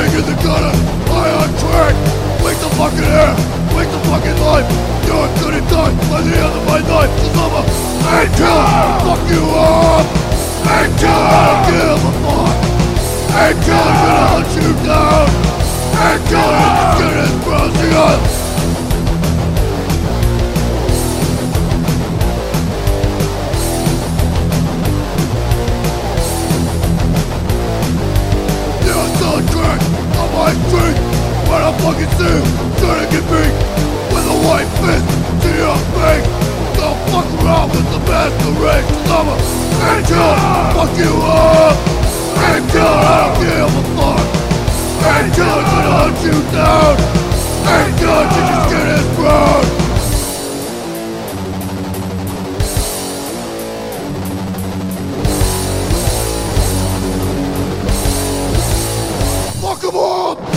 Laying in the gutter, high on track. Wake the fucking air, wake the fucking life. You're gonna die by the end of my life. Cause I'm killer, fuck you up. Fucking see you trying to get me With a white fist. To your face Don't fuck around with the masquerade. Cause I'm a angel, fuck you up. Angel, I don't give a fuck. Angel, gonna hunt you down. Angel, till your skin is brown Fuck 'em up!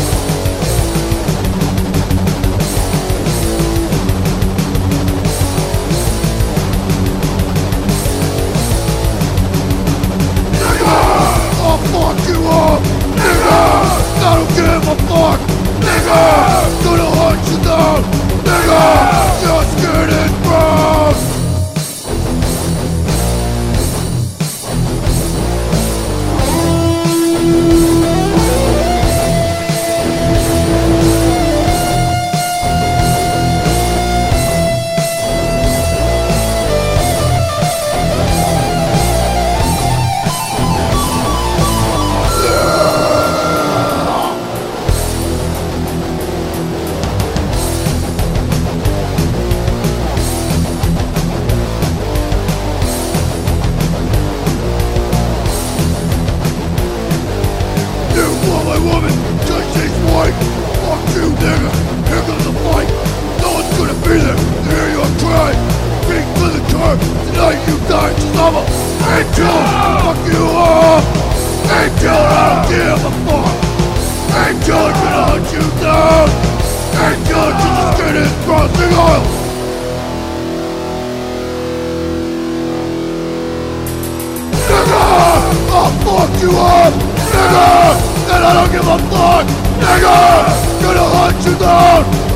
Nigga! Angel. Fuck you up. Angel, I don't give a fuck. Angel, gonna hunt you down. Angel, till the skin is crossing oil. I'll fuck you up! Nigga! And I don't give a fuck! Nigga! Gonna hunt you down!